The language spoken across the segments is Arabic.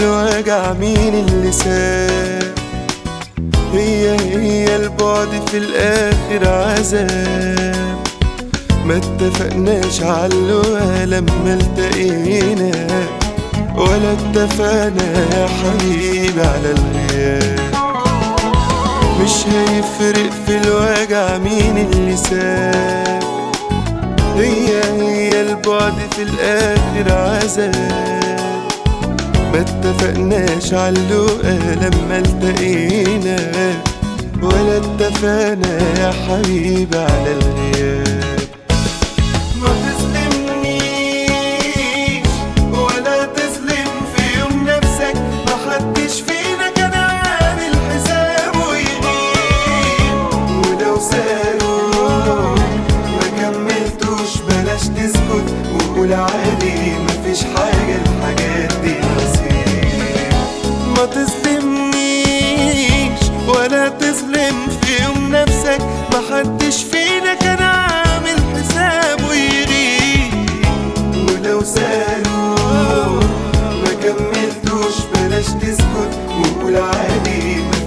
الوجع مين اللي ساب هي هي البعد في الآخر عذاب. ما اتفقناش عاللقا لما التقينا. ولا اتفقنا يا حبيبي على الغياب. مش هيفرق في الوجع مين اللي ساب. هي هي البعد في الآخر عذاب. ما اتفقناش عاللقا لما التقينا ولا اتفقنا يا حبيبي على الغياب.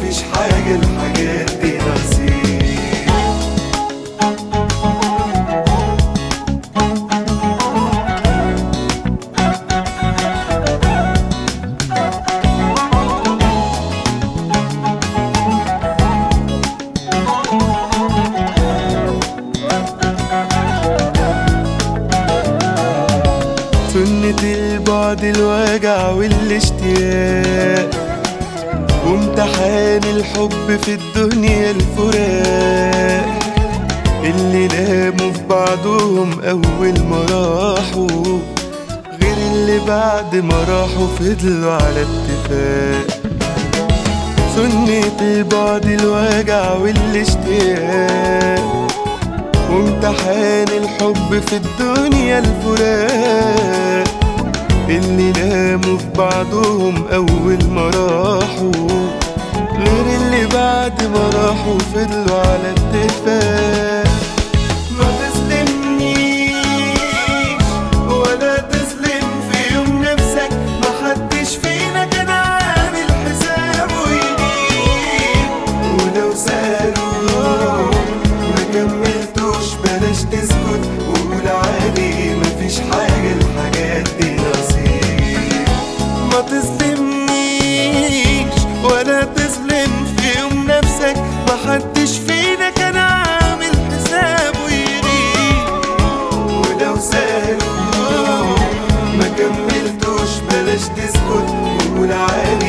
مفيش حاجة الحاجات دي سنة البعد الوجع والاشتياق. وامتحان الحب في الدنيا الفراق. اللي ناموا في بعضهم أول ما راحوا غير اللي بعد ما راحوا فضلوا على اتفاق. سنة البعد الوجع والاشتياق. وامتحان الحب في الدنيا الفراق. اللي ناموا في بعضهم أول ما راحوا. بعد ما راحوا فضلوا على اتفاق اسكت والعالي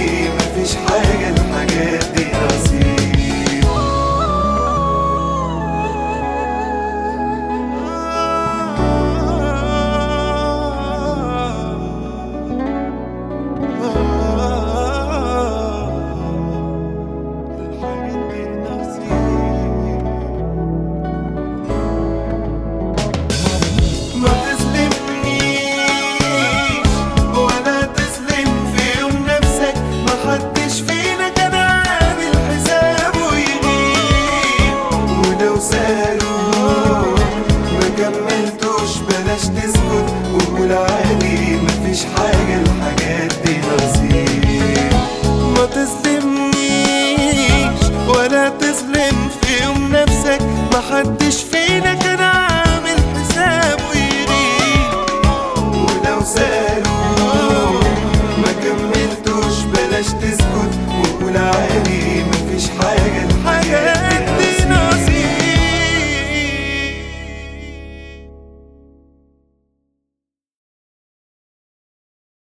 كملتوش بلاش تسكت. وقول عادي مفيش حاجة الحاجة